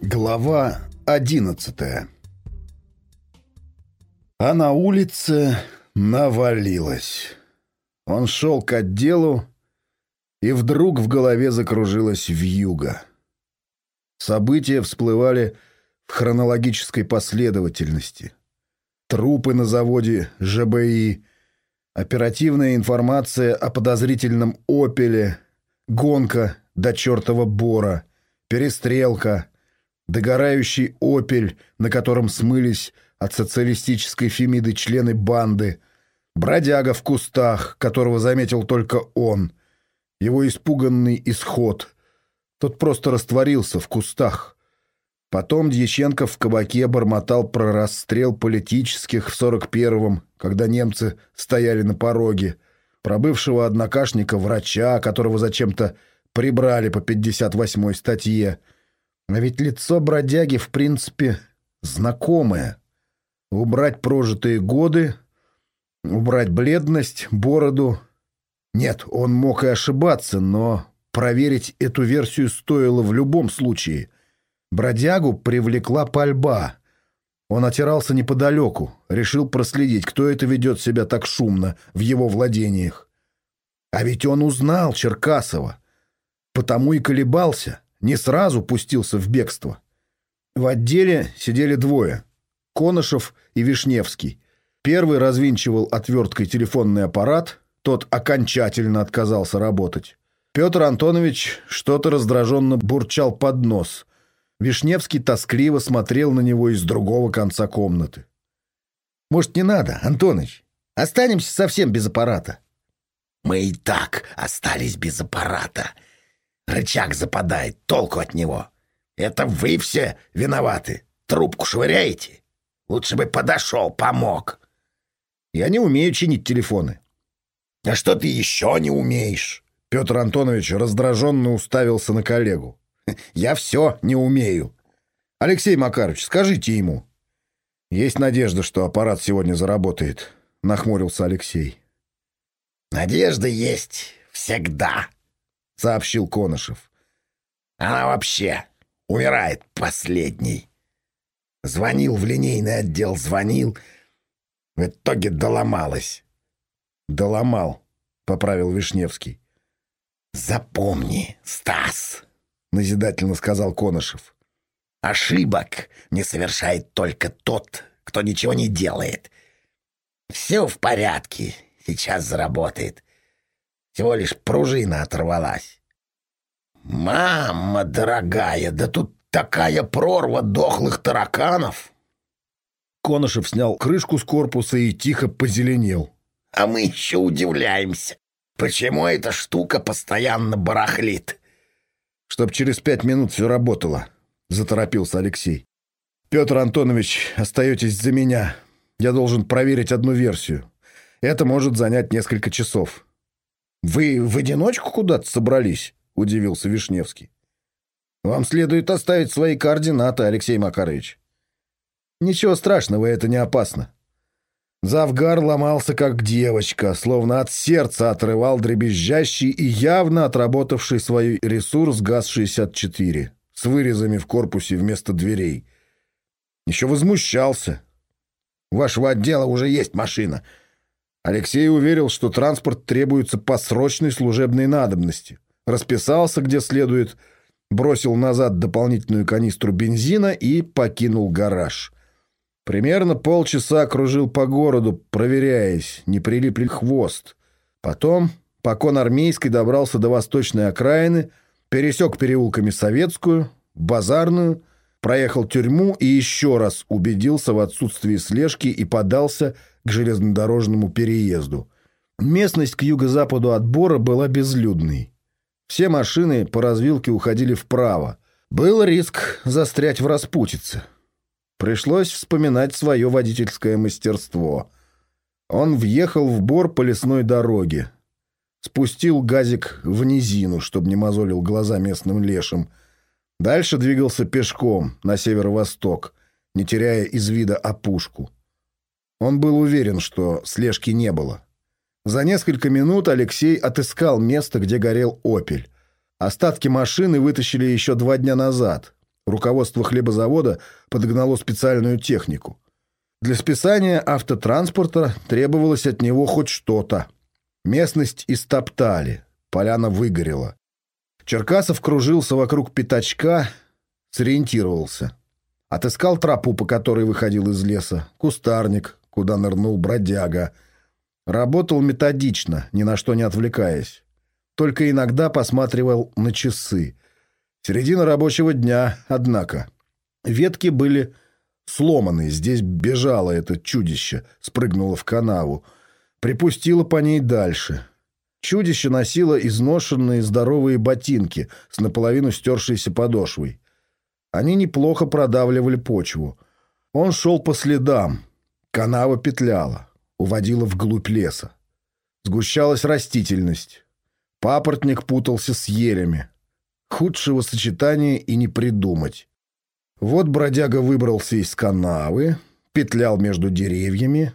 Глава одиннадцатая А на улице навалилось. Он шел к отделу, и вдруг в голове закружилась вьюга. События всплывали в хронологической последовательности. Трупы на заводе ЖБИ, оперативная информация о подозрительном «Опеле», гонка до чертова Бора, перестрелка, догорающий «Опель», на котором смылись от социалистической фемиды члены банды, бродяга в кустах, которого заметил только он, его испуганный исход. Тот просто растворился в кустах. Потом Дьяченко в кабаке бормотал про расстрел политических в 41-м, когда немцы стояли на пороге, про бывшего однокашника врача, которого зачем-то прибрали по 58-й статье. А ведь лицо бродяги, в принципе, знакомое. Убрать прожитые годы, убрать бледность, бороду. Нет, он мог и ошибаться, но проверить эту версию стоило в любом случае. Бродягу привлекла пальба. Он отирался неподалеку, решил проследить, кто это ведет себя так шумно в его владениях. А ведь он узнал Черкасова. Потому и колебался, не сразу пустился в бегство. В отделе сидели двое — Конышев и Вишневский. Первый развинчивал отверткой телефонный аппарат, тот окончательно отказался работать. Петр Антонович что-то раздраженно бурчал под нос. Вишневский тоскливо смотрел на него из другого конца комнаты. «Может, не надо, Антоныч? Останемся совсем без аппарата». «Мы и так остались без аппарата. Рычаг западает, толку от него. Это вы все виноваты. Трубку швыряете? Лучше бы подошел, помог». «Я не умею чинить телефоны». «А что ты еще не умеешь?» Петр Антонович раздраженно уставился на коллегу. «Я все не умею. Алексей Макарович, скажите ему». «Есть надежда, что аппарат сегодня заработает», — нахмурился Алексей. «Надежда есть всегда», — сообщил Конышев. «Она вообще умирает последней. Звонил в линейный отдел, звонил. В итоге доломалась». «Доломал», — поправил Вишневский. «Запомни, Стас», — назидательно сказал Конышев. «Ошибок не совершает только тот, кто ничего не делает. Все в порядке, сейчас заработает. Всего лишь пружина оторвалась». «Мама дорогая, да тут такая прорва дохлых тараканов!» Конышев снял крышку с корпуса и тихо позеленел. «А мы еще удивляемся. Почему эта штука постоянно барахлит? Чтоб через пять минут все работало, заторопился Алексей. Петр Антонович, остаетесь за меня. Я должен проверить одну версию. Это может занять несколько часов. Вы в одиночку куда-то собрались? Удивился Вишневский. Вам следует оставить свои координаты, Алексей Макарович. Ничего страшного, это не опасно. Завгар ломался как девочка, словно от сердца отрывал дребезжащий и явно отработавший свой ресурс ГАЗ-64 с вырезами в корпусе вместо дверей. Еще возмущался. У вашего отдела уже есть машина. Алексей уверил, что транспорт требуется по срочной служебной надобности. Расписался, где следует, бросил назад дополнительную канистру бензина и покинул гараж. Примерно полчаса кружил по городу, проверяясь, не прилип ли хвост. Потом по Конармейской добрался до восточной окраины, пересек переулками Советскую, Базарную, проехал тюрьму и еще раз убедился в отсутствии слежки и подался к железнодорожному переезду. Местность к юго-западу от Бора была безлюдной. Все машины по развилке уходили вправо. Был риск застрять в распутице. Пришлось вспоминать свое водительское мастерство. Он въехал в бор по лесной дороге. Спустил газик в низину, чтобы не мозолил глаза местным лешим. Дальше двигался пешком на северо-восток, не теряя из вида опушку. Он был уверен, что слежки не было. За несколько минут Алексей отыскал место, где горел «Опель». Остатки машины вытащили еще два дня назад. Руководство хлебозавода подогнало специальную технику. Для списания автотранспорта требовалось от него хоть что-то. Местность истоптали, поляна выгорела. Черкасов кружился вокруг пятачка, сориентировался. Отыскал тропу, по которой выходил из леса, кустарник, куда нырнул бродяга. Работал методично, ни на что не отвлекаясь. Только иногда посматривал на часы. Середина рабочего дня, однако. Ветки были сломаны, здесь бежало это чудище, спрыгнуло в канаву. Припустило по ней дальше. Чудище носило изношенные здоровые ботинки с наполовину стершейся подошвой. Они неплохо продавливали почву. Он шел по следам. Канава петляла, уводила вглубь леса. Сгущалась растительность. Папоротник путался с елями. Худшего сочетания и не придумать. Вот бродяга выбрался из канавы, петлял между деревьями.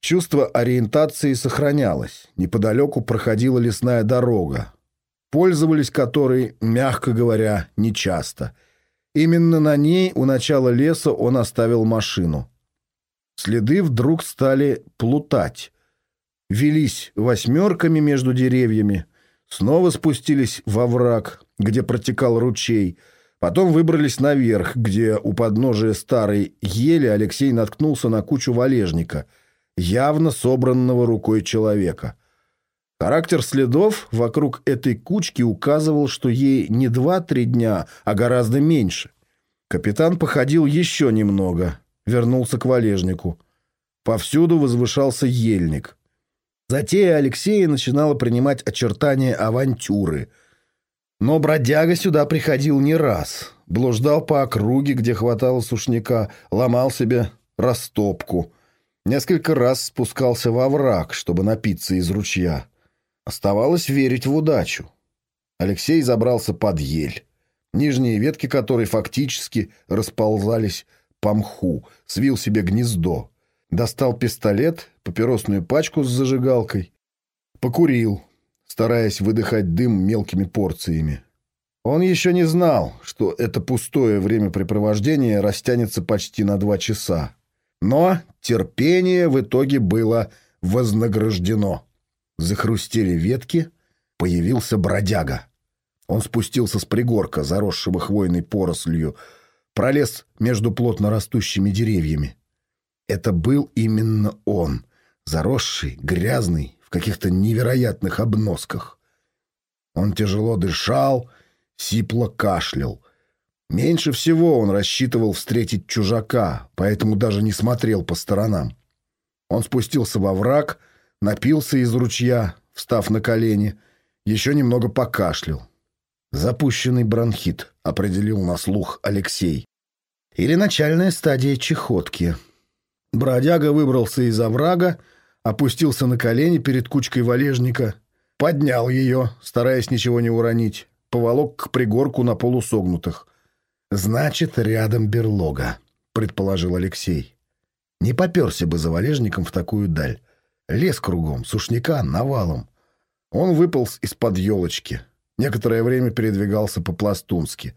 Чувство ориентации сохранялось. Неподалеку проходила лесная дорога, пользовались которой, мягко говоря, нечасто — Именно на ней у начала леса он оставил машину. Следы вдруг стали плутать. Велись восьмерками между деревьями, снова спустились во враг, где протекал ручей, потом выбрались наверх, где у подножия старой ели Алексей наткнулся на кучу валежника, явно собранного рукой человека. Характер следов вокруг этой кучки указывал, что ей не два-три дня, а гораздо меньше. Капитан походил еще немного, вернулся к валежнику. Повсюду возвышался ельник. Затея Алексея начинала принимать очертания авантюры. Но бродяга сюда приходил не раз. Блуждал по округе, где хватало сушняка, ломал себе растопку. Несколько раз спускался во враг, чтобы напиться из ручья. Оставалось верить в удачу. Алексей забрался под ель нижние ветки которой фактически расползались по мху, свил себе гнездо. Достал пистолет, папиросную пачку с зажигалкой. Покурил, стараясь выдыхать дым мелкими порциями. Он еще не знал, что это пустое времяпрепровождение растянется почти на два часа. Но терпение в итоге было вознаграждено. Захрустели ветки, появился бродяга. Он спустился с пригорка, заросшего хвойной порослью, пролез между плотно растущими деревьями. Это был именно он, заросший, грязный, в каких-то невероятных обносках. Он тяжело дышал, сипло кашлял. Меньше всего он рассчитывал встретить чужака, поэтому даже не смотрел по сторонам. Он спустился во враг, напился из ручья, встав на колени, еще немного покашлял. Запущенный бронхит, определил на слух Алексей. Или начальная стадия чехотки. Бродяга выбрался из оврага, опустился на колени перед кучкой валежника, поднял ее, стараясь ничего не уронить, поволок к пригорку на полусогнутых. «Значит, рядом берлога», — предположил Алексей. «Не поперся бы за валежником в такую даль. Лес кругом, сушняка навалом». Он выполз из-под елочки — Некоторое время передвигался по-пластунски.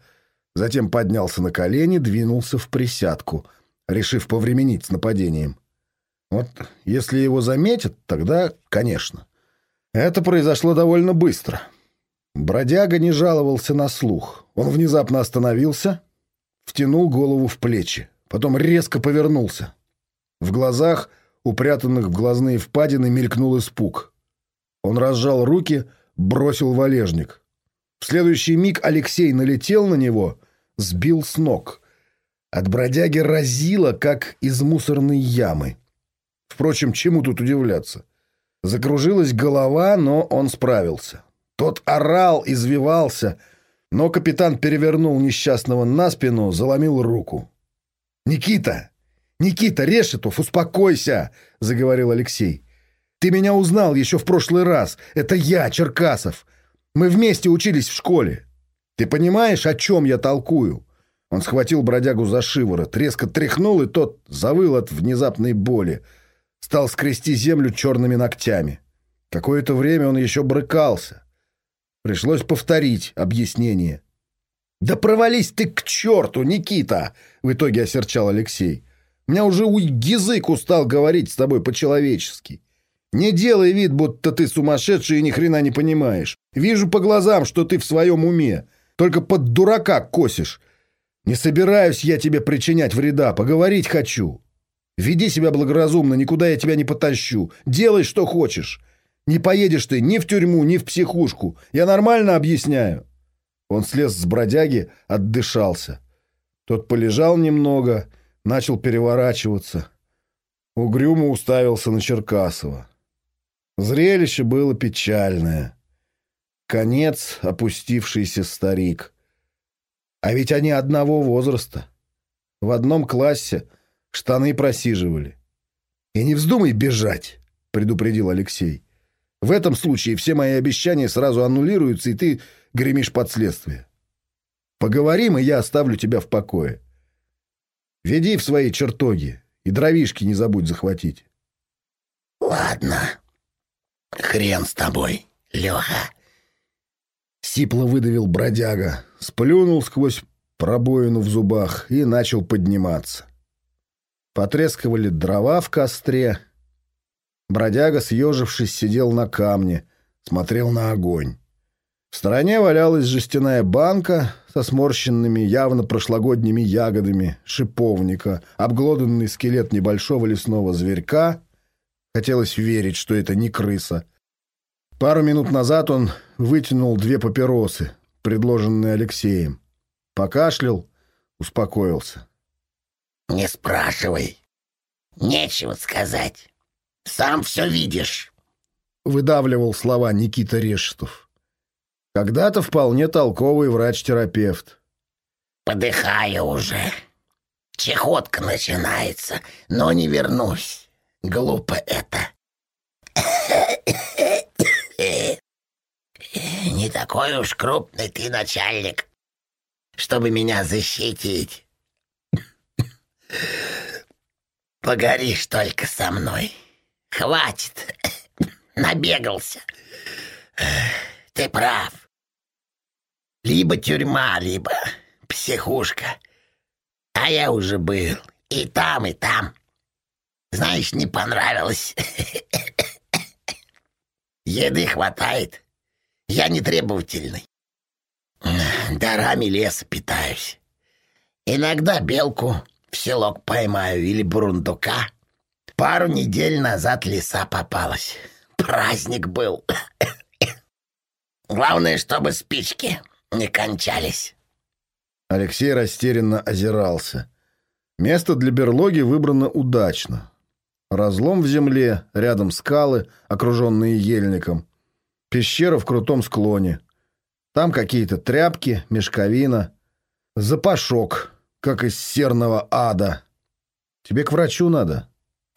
Затем поднялся на колени, двинулся в присядку, решив повременить с нападением. Вот если его заметят, тогда, конечно. Это произошло довольно быстро. Бродяга не жаловался на слух. Он внезапно остановился, втянул голову в плечи, потом резко повернулся. В глазах, упрятанных в глазные впадины, мелькнул испуг. Он разжал руки, бросил валежник. В следующий миг Алексей налетел на него, сбил с ног. От бродяги разило, как из мусорной ямы. Впрочем, чему тут удивляться? Закружилась голова, но он справился. Тот орал, извивался, но капитан перевернул несчастного на спину, заломил руку. «Никита! Никита, Решетов, успокойся!» — заговорил Алексей. «Ты меня узнал еще в прошлый раз. Это я, Черкасов. Мы вместе учились в школе. Ты понимаешь, о чем я толкую?» Он схватил бродягу за шиворот, резко тряхнул, и тот завыл от внезапной боли. Стал скрести землю черными ногтями. Какое-то время он еще брыкался. Пришлось повторить объяснение. «Да провались ты к черту, Никита!» — в итоге осерчал Алексей. «У меня уже язык устал говорить с тобой по-человечески. Не делай вид, будто ты сумасшедший и ни хрена не понимаешь. Вижу по глазам, что ты в своем уме. Только под дурака косишь. Не собираюсь я тебе причинять вреда, поговорить хочу. Веди себя благоразумно, никуда я тебя не потащу. Делай, что хочешь. Не поедешь ты ни в тюрьму, ни в психушку. Я нормально объясняю. Он слез с бродяги, отдышался. Тот полежал немного, начал переворачиваться. Угрюмо уставился на Черкасова. Зрелище было печальное. Конец опустившийся старик. А ведь они одного возраста. В одном классе штаны просиживали. «И не вздумай бежать», — предупредил Алексей. «В этом случае все мои обещания сразу аннулируются, и ты гремишь под следствие. Поговорим, и я оставлю тебя в покое. Веди в свои чертоги, и дровишки не забудь захватить». «Ладно», «Хрен с тобой, Леха!» Сипло выдавил бродяга, сплюнул сквозь пробоину в зубах и начал подниматься. Потрескивали дрова в костре. Бродяга, съежившись, сидел на камне, смотрел на огонь. В стороне валялась жестяная банка со сморщенными, явно прошлогодними ягодами шиповника, обглоданный скелет небольшого лесного зверька — Хотелось верить, что это не крыса. Пару минут назад он вытянул две папиросы, предложенные Алексеем. Покашлял, успокоился. «Не спрашивай. Нечего сказать. Сам все видишь», — выдавливал слова Никита Решетов. Когда-то вполне толковый врач-терапевт. «Подыхаю уже. Чехотка начинается, но не вернусь. Глупо это. Не такой уж крупный ты начальник, чтобы меня защитить. Погоришь только со мной. Хватит. Набегался. Ты прав. Либо тюрьма, либо психушка. А я уже был и там, и там. Знаешь, не понравилось. Еды хватает. Я не требовательный. Дарами леса питаюсь. Иногда белку в селок поймаю или бурундука. Пару недель назад леса попалась. Праздник был. Главное, чтобы спички не кончались. Алексей растерянно озирался. Место для берлоги выбрано удачно. Разлом в земле, рядом скалы, окруженные ельником. Пещера в крутом склоне. Там какие-то тряпки, мешковина. Запашок, как из серного ада. Тебе к врачу надо.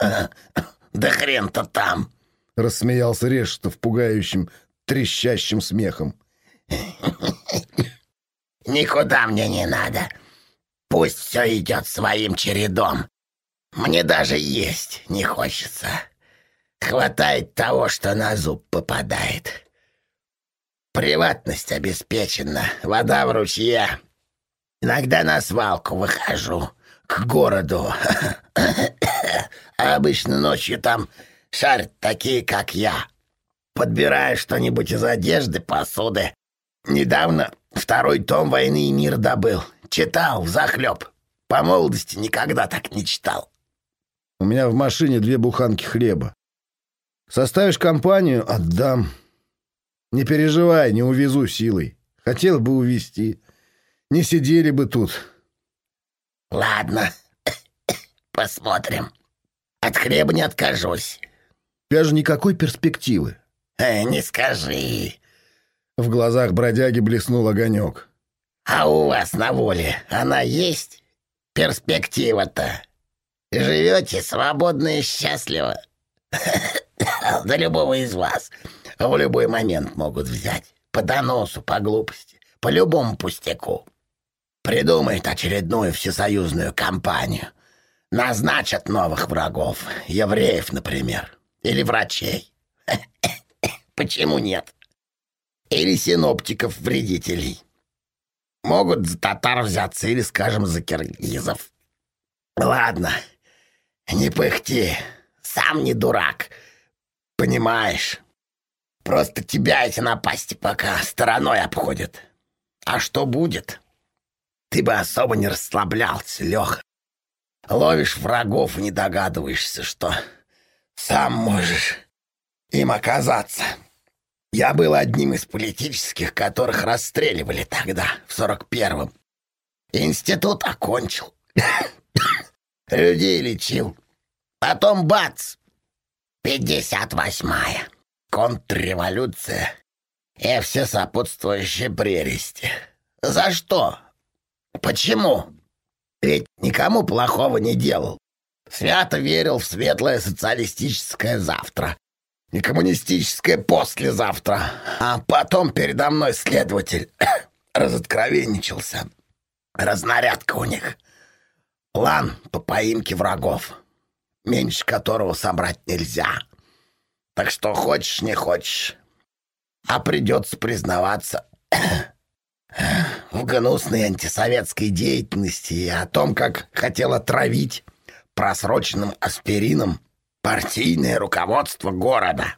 «Да хрен-то там!» — рассмеялся Решетов пугающим, трещащим смехом. «Никуда мне не надо. Пусть все идет своим чередом. Мне даже есть не хочется. Хватает того, что на зуб попадает. Приватность обеспечена, вода в ручье. Иногда на свалку выхожу, к городу. А обычно ночью там шарят такие, как я. Подбираю что-нибудь из одежды, посуды. Недавно второй том «Войны и мир» добыл. Читал взахлеб. По молодости никогда так не читал. У меня в машине две буханки хлеба. Составишь компанию — отдам. Не переживай, не увезу силой. Хотел бы увезти. Не сидели бы тут. Ладно, посмотрим. От хлеба не откажусь. У тебя же никакой перспективы. Э, не скажи. В глазах бродяги блеснул огонек. А у вас на воле она есть? Перспектива-то? Живете свободно и счастливо. До любого из вас в любой момент могут взять. По доносу, по глупости, по любому пустяку. Придумают очередную всесоюзную кампанию. Назначат новых врагов, евреев, например, или врачей. Почему нет? Или синоптиков-вредителей. Могут за татар взяться или, скажем, за киргизов. Ладно, не пыхти, сам не дурак, понимаешь. Просто тебя эти напасти пока стороной обходят. А что будет? Ты бы особо не расслаблялся, Леха. Ловишь врагов и не догадываешься, что сам можешь им оказаться. Я был одним из политических, которых расстреливали тогда, в сорок первом. Институт окончил. Людей лечил. Потом бац! Пятьдесят восьмая. Контрреволюция и все сопутствующие прелести. За что? Почему? Ведь никому плохого не делал. Свято верил в светлое социалистическое завтра и коммунистическое послезавтра. А потом передо мной следователь разоткровенничался. Разнарядка у них. План по поимке врагов, меньше которого собрать нельзя. Так что хочешь, не хочешь, а придется признаваться в гнусной антисоветской деятельности и о том, как хотел отравить просроченным аспирином партийное руководство города.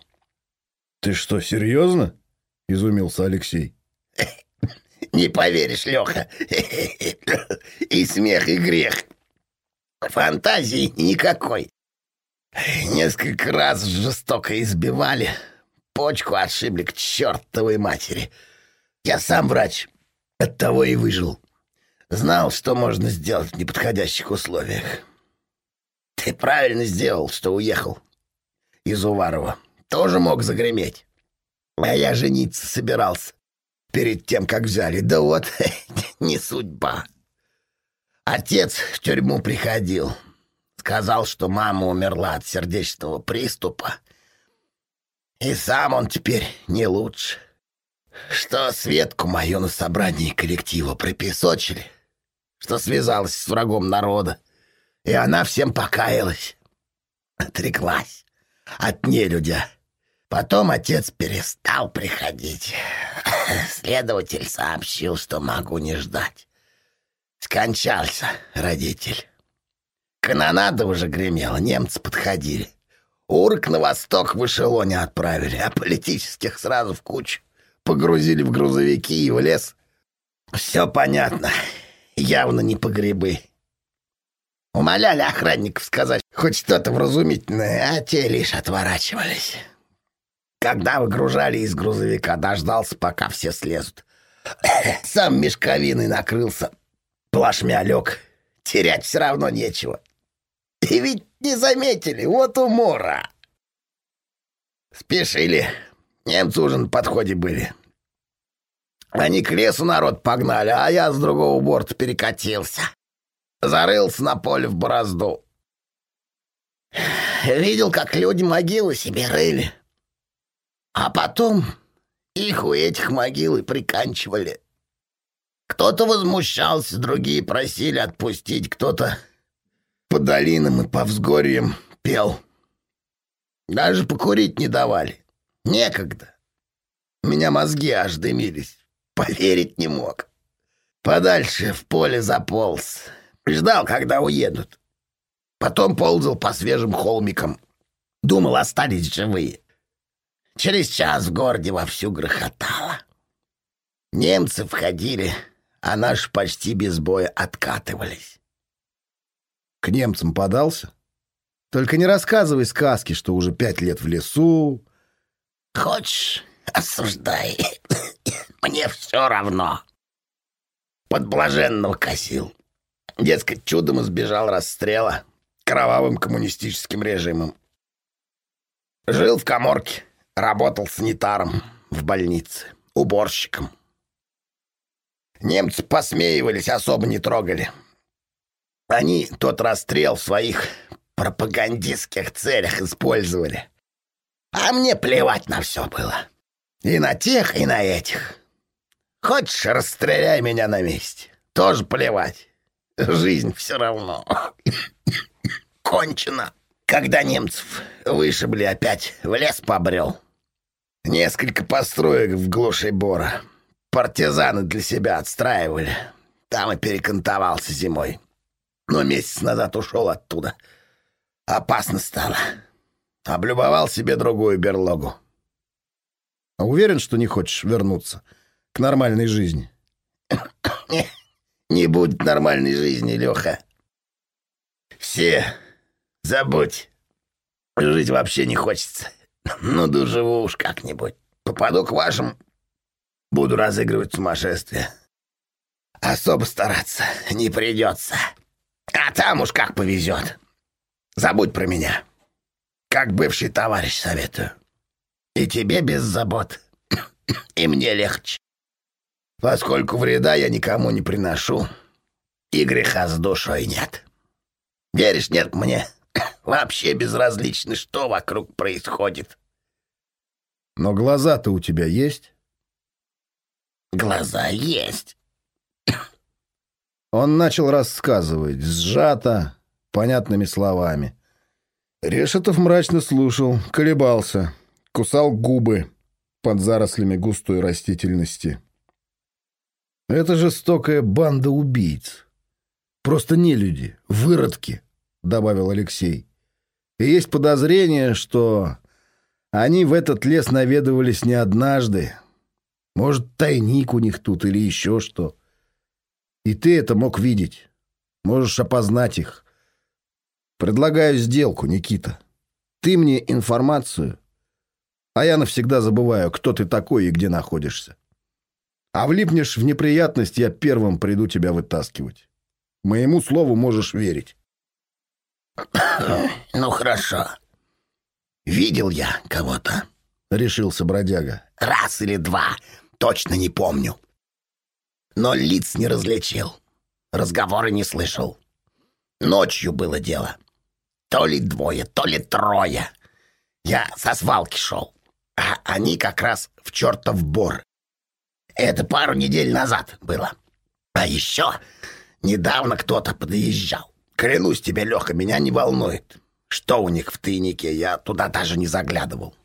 «Ты что, серьезно?» — изумился Алексей. «Не поверишь, Леха. И смех, и грех. Фантазии никакой. Несколько раз жестоко избивали, почку отшибли к чертовой матери. Я сам врач, оттого и выжил. Знал, что можно сделать в неподходящих условиях. Ты правильно сделал, что уехал из Уварова. Тоже мог загреметь. А я жениться собирался перед тем, как взяли. Да вот, не судьба. Отец в тюрьму приходил. Сказал, что мама умерла от сердечного приступа. И сам он теперь не лучше. Что Светку мою на собрании коллектива припесочили, что связалась с врагом народа, и она всем покаялась. Отреклась от нелюдя. Потом отец перестал приходить. Следователь сообщил, что могу не ждать. Скончался родитель. Канонада уже гремела, немцы подходили. Урок на восток в эшелоне отправили, а политических сразу в кучу. Погрузили в грузовики и в лес. Все понятно. Явно не по грибы. Умоляли охранников сказать хоть что-то вразумительное, а те лишь отворачивались. Когда выгружали из грузовика, дождался, пока все слезут. Сам мешковиной накрылся, плашмя лег. Терять все равно нечего. И ведь не заметили, вот умора. Спешили. Немцы уже на подходе были. Они к лесу народ погнали, а я с другого борта перекатился. Зарылся на поле в борозду. Видел, как люди могилы себе рыли. А потом их у этих могил и приканчивали. Кто-то возмущался, другие просили отпустить, кто-то по долинам и по взгорьям пел. Даже покурить не давали. Некогда. У меня мозги аж дымились. Поверить не мог. Подальше в поле заполз. Ждал, когда уедут. Потом ползал по свежим холмикам. Думал, остались живые. Через час в городе вовсю грохотало. Немцы входили, а наши почти без боя откатывались. К немцам подался? Только не рассказывай сказки, что уже пять лет в лесу. Хочешь, осуждай. Мне все равно. Под блаженного косил. Дескать, чудом избежал расстрела кровавым коммунистическим режимом. Жил в коморке, работал санитаром в больнице, уборщиком. Немцы посмеивались, особо не трогали. Они тот расстрел в своих пропагандистских целях использовали. А мне плевать на все было. И на тех, и на этих. Хочешь, расстреляй меня на месте. Тоже плевать. Жизнь все равно. Кончено. Когда немцев вышибли опять, в лес побрел. Несколько построек в глуши бора. Партизаны для себя отстраивали. Там и перекантовался зимой. Но месяц назад ушел оттуда. Опасно стало. Облюбовал себе другую берлогу. А уверен, что не хочешь вернуться к нормальной жизни? Не, будет нормальной жизни, Леха. Все, забудь. Жить вообще не хочется. Ну, доживу уж как-нибудь. Попаду к вашим, буду разыгрывать сумасшествие. Особо стараться не придется. А там уж как повезет. Забудь про меня. Как бывший товарищ советую. И тебе без забот. И мне легче. Поскольку вреда я никому не приношу, и греха с душой нет. Веришь, нет мне? Вообще безразлично, что вокруг происходит. Но глаза-то у тебя есть? Глаза есть. Он начал рассказывать, сжато, понятными словами. Решетов мрачно слушал, колебался, кусал губы под зарослями густой растительности. Это жестокая банда убийц. Просто не люди, выродки, добавил Алексей. И есть подозрение, что они в этот лес наведывались не однажды. Может, тайник у них тут или еще что. И ты это мог видеть. Можешь опознать их. Предлагаю сделку, Никита. Ты мне информацию, а я навсегда забываю, кто ты такой и где находишься. А влипнешь в неприятность, я первым приду тебя вытаскивать. Моему слову можешь верить. Ну, хорошо. Видел я кого-то, — решился бродяга. Раз или два, точно не помню. Но лиц не различил, разговоры не слышал. Ночью было дело. То ли двое, то ли трое. Я со свалки шел, а они как раз в чертов бор. Это пару недель назад было. А еще недавно кто-то подъезжал. Клянусь тебе, Леха, меня не волнует. Что у них в тайнике, я туда даже не заглядывал.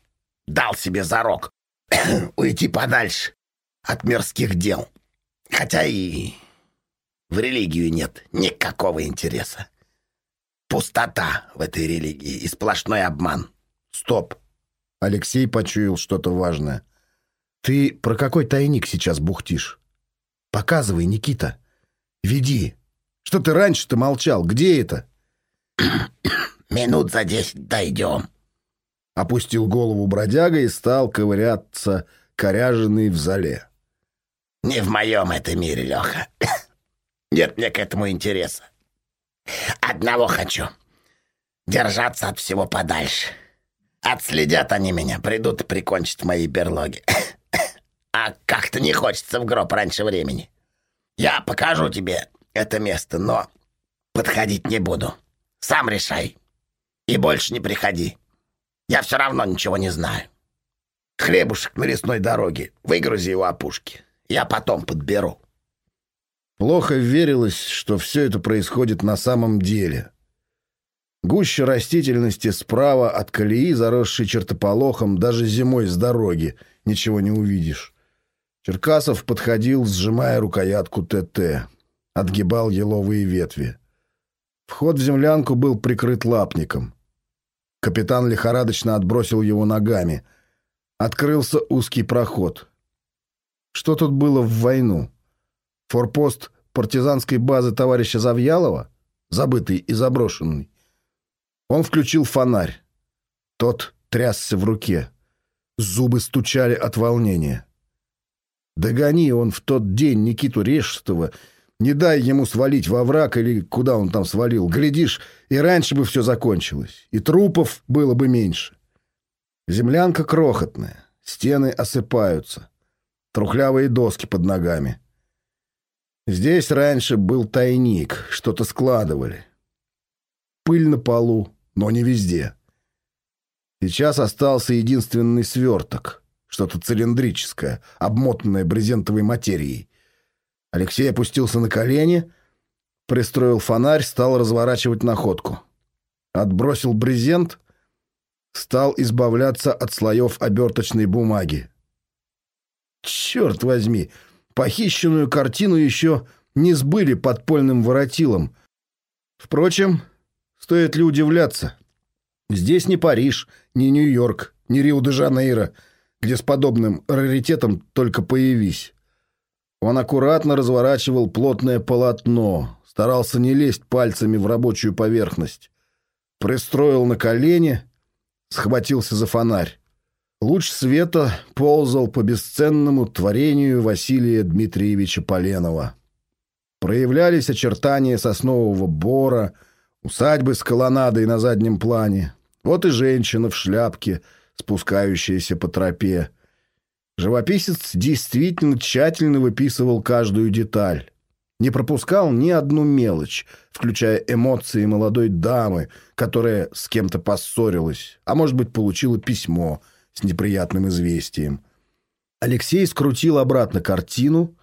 Дал себе зарок уйти подальше от мирских дел. Хотя и в религию нет никакого интереса. Пустота в этой религии и сплошной обман. Стоп. Алексей почуял что-то важное. Ты про какой тайник сейчас бухтишь? Показывай, Никита. Веди. Что ты раньше-то молчал? Где это? Минут за десять дойдем. Опустил голову бродяга и стал ковыряться, коряженный в зале. Не в моем это мире, Леха. Нет мне к этому интереса. Одного хочу. Держаться от всего подальше. Отследят они меня, придут и прикончат в моей берлоге. А как-то не хочется в гроб раньше времени. Я покажу тебе это место, но подходить не буду. Сам решай. И больше не приходи. Я все равно ничего не знаю. Хлебушек на лесной дороге. Выгрузи его опушки. Я потом подберу. Плохо верилось, что все это происходит на самом деле. Гуща растительности справа от колеи, заросшей чертополохом, даже зимой с дороги ничего не увидишь. Черкасов подходил, сжимая рукоятку ТТ. Отгибал еловые ветви. Вход в землянку был прикрыт лапником. Капитан лихорадочно отбросил его ногами. Открылся узкий проход. Что тут было в войну? Форпост партизанской базы товарища Завьялова? Забытый и заброшенный. Он включил фонарь. Тот трясся в руке. Зубы стучали от волнения. Догони он в тот день Никиту Решетова, не дай ему свалить во враг или куда он там свалил. Глядишь, и раньше бы все закончилось, и трупов было бы меньше. Землянка крохотная, стены осыпаются, трухлявые доски под ногами. Здесь раньше был тайник, что-то складывали. Пыль на полу, но не везде. Сейчас остался единственный сверток, что-то цилиндрическое, обмотанное брезентовой материей. Алексей опустился на колени, пристроил фонарь, стал разворачивать находку. Отбросил брезент, стал избавляться от слоев оберточной бумаги. Черт возьми, Похищенную картину еще не сбыли подпольным воротилом. Впрочем, стоит ли удивляться? Здесь не Париж, не Нью-Йорк, не Рио-де-Жанейро, где с подобным раритетом только появись. Он аккуратно разворачивал плотное полотно, старался не лезть пальцами в рабочую поверхность. Пристроил на колени, схватился за фонарь. Луч света ползал по бесценному творению Василия Дмитриевича Поленова. Проявлялись очертания соснового бора, усадьбы с колоннадой на заднем плане. Вот и женщина в шляпке, спускающаяся по тропе. Живописец действительно тщательно выписывал каждую деталь. Не пропускал ни одну мелочь, включая эмоции молодой дамы, которая с кем-то поссорилась, а может быть, получила письмо с неприятным известием. Алексей скрутил обратно картину,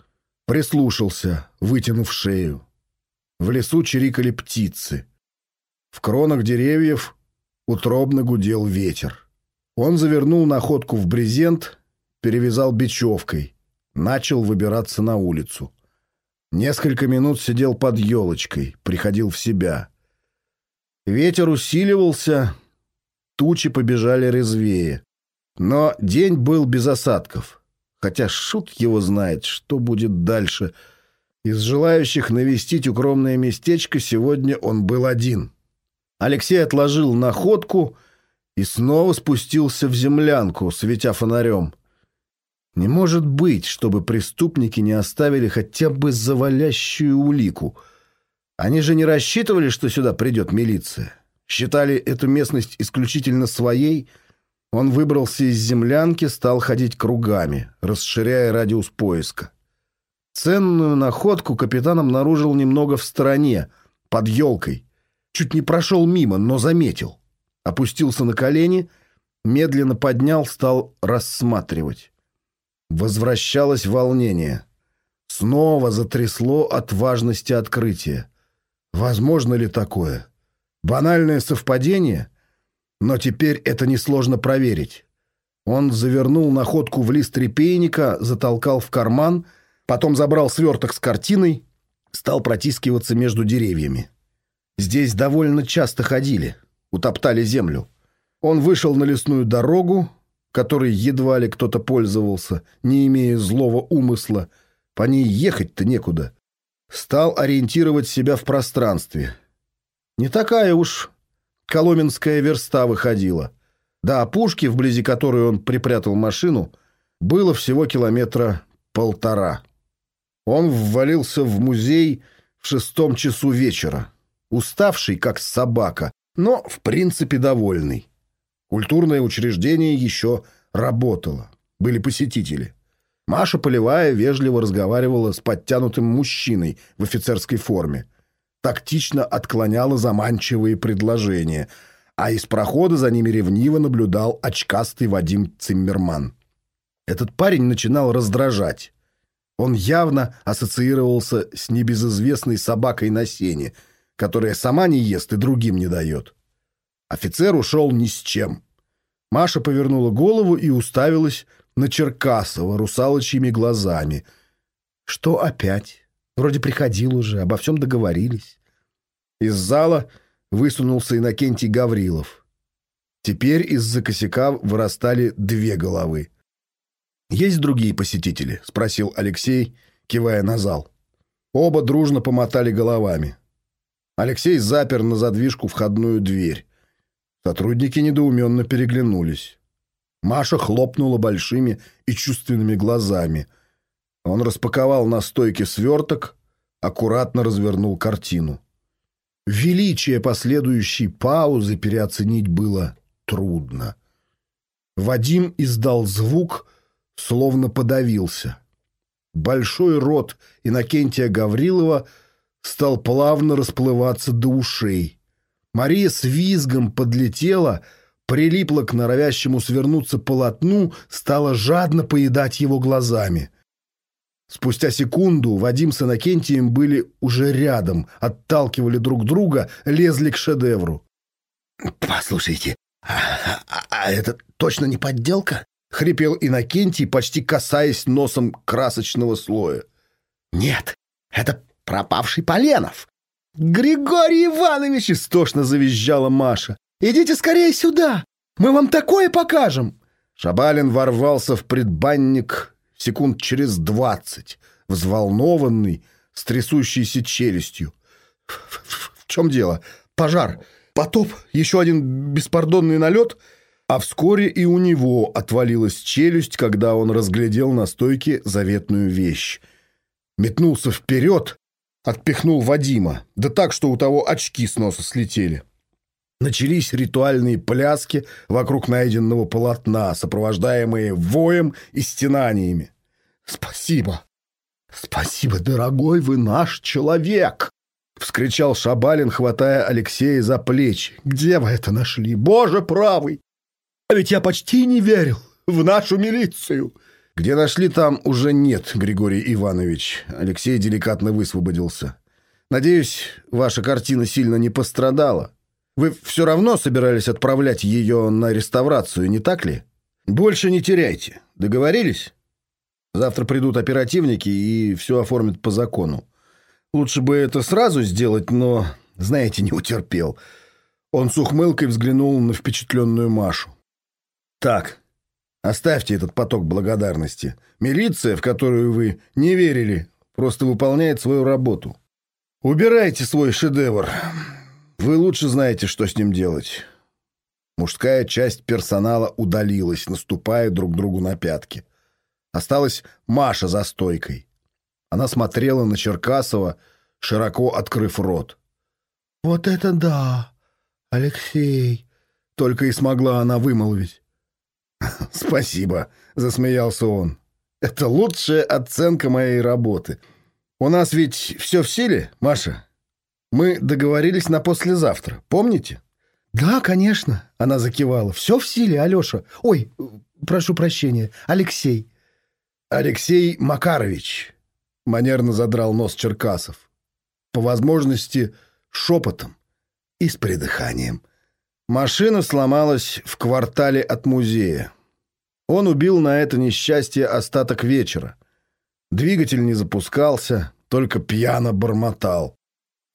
прислушался, вытянув шею. В лесу чирикали птицы. В кронах деревьев утробно гудел ветер. Он завернул находку в брезент перевязал бечевкой, начал выбираться на улицу. Несколько минут сидел под елочкой, приходил в себя. Ветер усиливался, тучи побежали резвее. Но день был без осадков. Хотя шут его знает, что будет дальше. Из желающих навестить укромное местечко сегодня он был один. Алексей отложил находку и снова спустился в землянку, светя фонарем. Не может быть, чтобы преступники не оставили хотя бы завалящую улику. Они же не рассчитывали, что сюда придет милиция. Считали эту местность исключительно своей. Он выбрался из землянки, стал ходить кругами, расширяя радиус поиска. Ценную находку капитан обнаружил немного в стороне, под елкой. Чуть не прошел мимо, но заметил. Опустился на колени, медленно поднял, стал рассматривать. Возвращалось волнение. Снова затрясло от важности открытия. Возможно ли такое? Банальное совпадение? Но теперь это несложно проверить. Он завернул находку в лист репейника, затолкал в карман, потом забрал сверток с картиной, стал протискиваться между деревьями. Здесь довольно часто ходили, утоптали землю. Он вышел на лесную дорогу, которой едва ли кто-то пользовался, не имея злого умысла, по ней ехать-то некуда, стал ориентировать себя в пространстве. Не такая уж коломенская верста выходила. До опушки, вблизи которой он припрятал машину, было всего километра полтора. Он ввалился в музей в шестом часу вечера, уставший, как собака, но, в принципе, довольный. Культурное учреждение еще работало. Были посетители. Маша Полевая вежливо разговаривала с подтянутым мужчиной в офицерской форме. Тактично отклоняла заманчивые предложения, а из прохода за ними ревниво наблюдал очкастый Вадим Циммерман. Этот парень начинал раздражать. Он явно ассоциировался с небезызвестной собакой на сене, которая сама не ест и другим не дает. Офицер ушел ни с чем. Маша повернула голову и уставилась на Черкасова русалочьими глазами. Что опять? Вроде приходил уже, обо всем договорились. Из зала высунулся Иннокентий Гаврилов. Теперь из-за косяка вырастали две головы. «Есть другие посетители?» — спросил Алексей, кивая на зал. Оба дружно помотали головами. Алексей запер на задвижку входную дверь. Сотрудники недоуменно переглянулись. Маша хлопнула большими и чувственными глазами. Он распаковал на стойке сверток, аккуратно развернул картину. Величие последующей паузы переоценить было трудно. Вадим издал звук, словно подавился. Большой рот Иннокентия Гаврилова стал плавно расплываться до ушей. Мария с визгом подлетела, прилипла к норовящему свернуться полотну, стала жадно поедать его глазами. Спустя секунду Вадим с Иннокентием были уже рядом, отталкивали друг друга, лезли к шедевру. «Послушайте, а, а, а это точно не подделка?» — хрипел Иннокентий, почти касаясь носом красочного слоя. «Нет, это пропавший Поленов!» «Григорий Иванович!» — истошно завизжала Маша. «Идите скорее сюда! Мы вам такое покажем!» Шабалин ворвался в предбанник секунд через двадцать, взволнованный, с трясущейся челюстью. В чем дело? Пожар, потоп, еще один беспардонный налет, а вскоре и у него отвалилась челюсть, когда он разглядел на стойке заветную вещь. Метнулся вперед, отпихнул Вадима, да так, что у того очки с носа слетели. Начались ритуальные пляски вокруг найденного полотна, сопровождаемые воем и стенаниями. «Спасибо! Спасибо, дорогой вы наш человек!» — вскричал Шабалин, хватая Алексея за плечи. «Где вы это нашли? Боже правый! А ведь я почти не верил в нашу милицию!» «Где нашли, там уже нет, Григорий Иванович». Алексей деликатно высвободился. «Надеюсь, ваша картина сильно не пострадала. Вы все равно собирались отправлять ее на реставрацию, не так ли? Больше не теряйте. Договорились? Завтра придут оперативники и все оформят по закону. Лучше бы это сразу сделать, но, знаете, не утерпел. Он с ухмылкой взглянул на впечатленную Машу. Так, оставьте этот поток благодарности. Милиция, в которую вы не верили, просто выполняет свою работу. Убирайте свой шедевр. Вы лучше знаете, что с ним делать. Мужская часть персонала удалилась, наступая друг другу на пятки. Осталась Маша за стойкой. Она смотрела на Черкасова, широко открыв рот. «Вот это да, Алексей!» — только и смогла она вымолвить. «Спасибо», — засмеялся он. «Это лучшая оценка моей работы. У нас ведь все в силе, Маша?» Мы договорились на послезавтра, помните? Да, конечно, она закивала. Все в силе, Алеша. Ой, прошу прощения, Алексей. Алексей Макарович, манерно задрал нос Черкасов. По возможности шепотом и с придыханием. Машина сломалась в квартале от музея. Он убил на это несчастье остаток вечера. Двигатель не запускался, только пьяно бормотал.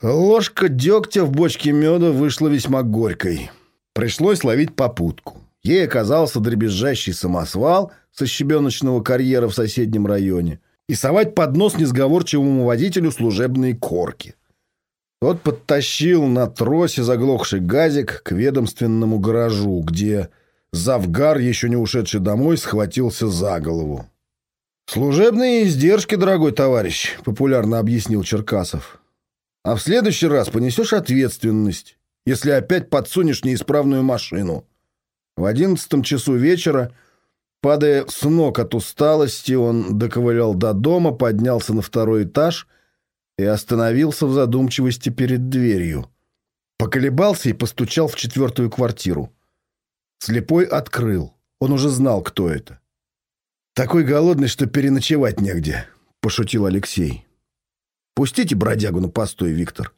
Ложка дегтя в бочке меда вышла весьма горькой. Пришлось ловить попутку. Ей оказался дребезжащий самосвал со щебеночного карьера в соседнем районе и совать под нос несговорчивому водителю служебные корки. Тот подтащил на тросе заглохший газик к ведомственному гаражу, где завгар, еще не ушедший домой, схватился за голову. «Служебные издержки, дорогой товарищ», — популярно объяснил Черкасов. А в следующий раз понесешь ответственность, если опять подсунешь неисправную машину. В одиннадцатом часу вечера, падая с ног от усталости, он доковылял до дома, поднялся на второй этаж и остановился в задумчивости перед дверью. Поколебался и постучал в четвертую квартиру. Слепой открыл. Он уже знал, кто это. «Такой голодный, что переночевать негде», — пошутил Алексей. Пустите бродягу на постой, Виктор.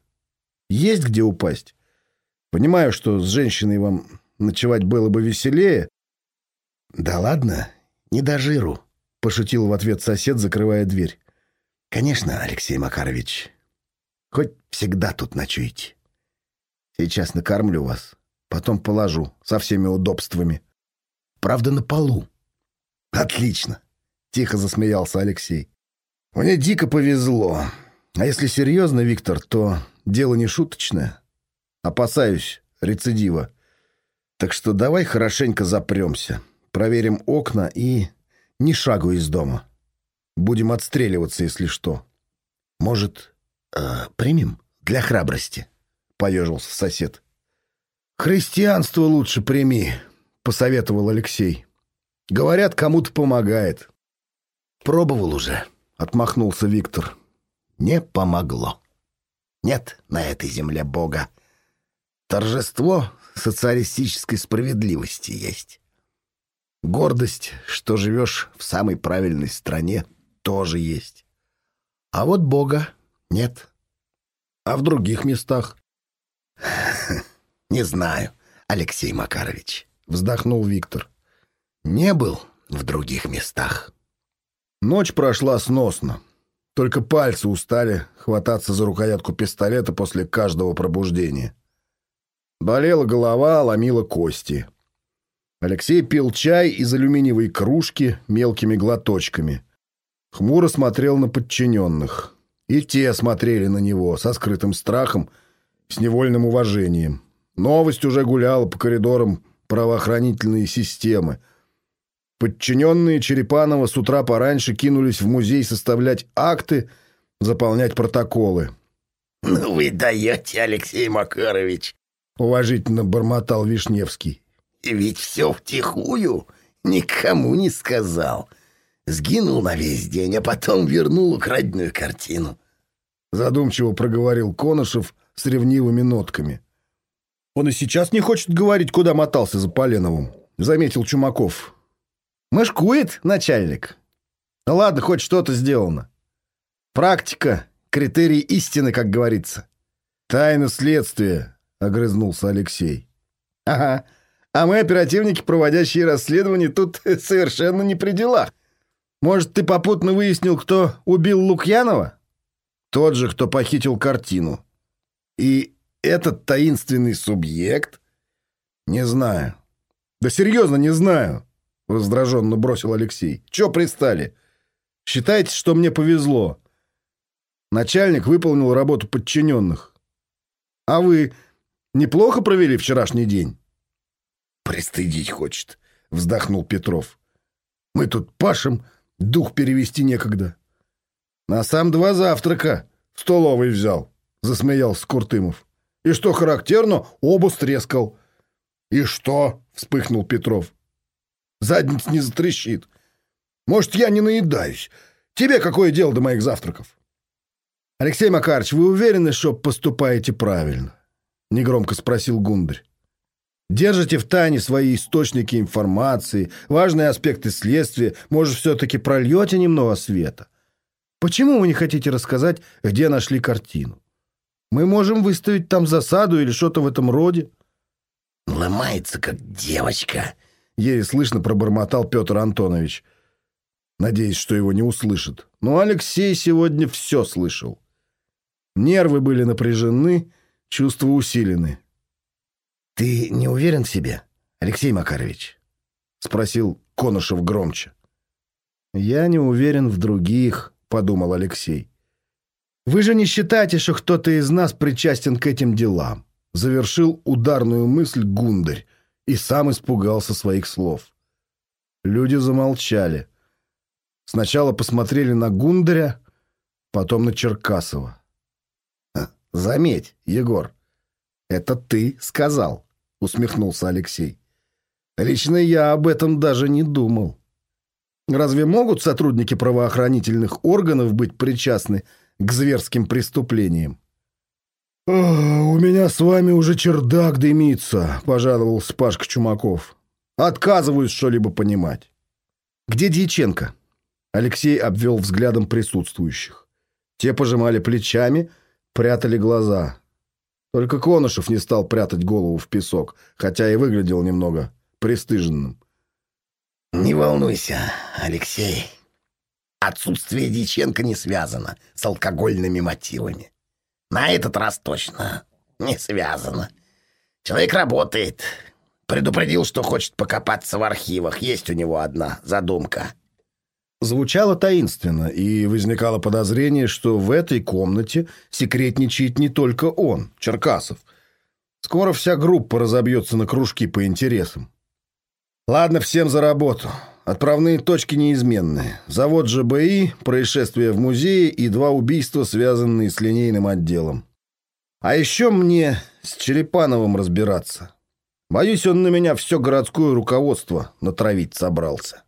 Есть где упасть. Понимаю, что с женщиной вам ночевать было бы веселее. Да ладно, не до жиру, пошутил в ответ сосед, закрывая дверь. Конечно, Алексей Макарович. Хоть всегда тут ночуете. Сейчас накормлю вас, потом положу со всеми удобствами. Правда, на полу. Отлично, тихо засмеялся Алексей. Мне дико повезло. А если серьезно, Виктор, то дело не шуточное. Опасаюсь рецидива. Так что давай хорошенько запремся. Проверим окна и ни шагу из дома. Будем отстреливаться, если что. Может, э, примем для храбрости? Поежился сосед. Христианство лучше прими, посоветовал Алексей. Говорят, кому-то помогает. Пробовал уже, отмахнулся Виктор не помогло. Нет на этой земле Бога. Торжество социалистической справедливости есть. Гордость, что живешь в самой правильной стране, тоже есть. А вот Бога нет. А в других местах? Не знаю, Алексей Макарович, вздохнул Виктор. Не был в других местах. Ночь прошла сносно. Только пальцы устали хвататься за рукоятку пистолета после каждого пробуждения. Болела голова, ломила кости. Алексей пил чай из алюминиевой кружки мелкими глоточками. Хмуро смотрел на подчиненных. И те смотрели на него со скрытым страхом, с невольным уважением. Новость уже гуляла по коридорам правоохранительной системы. Подчиненные Черепанова с утра пораньше кинулись в музей составлять акты, заполнять протоколы. «Ну вы даете, Алексей Макарович!» — уважительно бормотал Вишневский. «Ведь все втихую, никому не сказал. Сгинул на весь день, а потом вернул украденную картину». Задумчиво проговорил Конышев с ревнивыми нотками. «Он и сейчас не хочет говорить, куда мотался за Поленовым», — заметил Чумаков. «Мышкует, начальник. Ну ладно, хоть что-то сделано. Практика — критерий истины, как говорится». «Тайна следствия», — огрызнулся Алексей. «Ага. А мы, оперативники, проводящие расследование, тут совершенно не при делах. Может, ты попутно выяснил, кто убил Лукьянова?» «Тот же, кто похитил картину. И этот таинственный субъект? Не знаю. Да серьезно, не знаю. Раздраженно бросил Алексей. Че пристали? Считайте, что мне повезло. Начальник выполнил работу подчиненных. А вы неплохо провели вчерашний день? Пристыдить хочет, вздохнул Петров. Мы тут пашем, дух перевести некогда. На сам два завтрака в столовой взял, засмеялся Куртымов. И что характерно, оба стрескал. «И что?» — вспыхнул Петров. «Задница не затрещит. Может, я не наедаюсь. Тебе какое дело до моих завтраков?» «Алексей Макарович, вы уверены, что поступаете правильно?» — негромко спросил Гундарь. «Держите в тайне свои источники информации, важные аспекты следствия. Может, все-таки прольете немного света? Почему вы не хотите рассказать, где нашли картину? Мы можем выставить там засаду или что-то в этом роде. Ломается, как девочка. Еле слышно пробормотал Петр Антонович. Надеюсь, что его не услышат. Но Алексей сегодня все слышал. Нервы были напряжены, чувства усилены. «Ты не уверен в себе, Алексей Макарович?» — спросил Конышев громче. «Я не уверен в других», — подумал Алексей. «Вы же не считаете, что кто-то из нас причастен к этим делам?» Завершил ударную мысль Гундарь и сам испугался своих слов. Люди замолчали. Сначала посмотрели на Гундаря, потом на Черкасова. «Заметь, Егор, это ты сказал», — усмехнулся Алексей. «Лично я об этом даже не думал. Разве могут сотрудники правоохранительных органов быть причастны к зверским преступлениям. «У меня с вами уже чердак дымится», — пожаловался Пашка Чумаков. «Отказываюсь что-либо понимать». «Где Дьяченко?» Алексей обвел взглядом присутствующих. Те пожимали плечами, прятали глаза. Только Конышев не стал прятать голову в песок, хотя и выглядел немного пристыженным. «Не волнуйся, Алексей», Отсутствие Диченко не связано с алкогольными мотивами. На этот раз точно не связано. Человек работает. Предупредил, что хочет покопаться в архивах. Есть у него одна задумка. Звучало таинственно, и возникало подозрение, что в этой комнате секретничает не только он, Черкасов. Скоро вся группа разобьется на кружки по интересам. Ладно, всем за работу. Отправные точки неизменны. Завод ЖБИ, происшествие в музее и два убийства, связанные с линейным отделом. А еще мне с Черепановым разбираться. Боюсь, он на меня все городское руководство натравить собрался.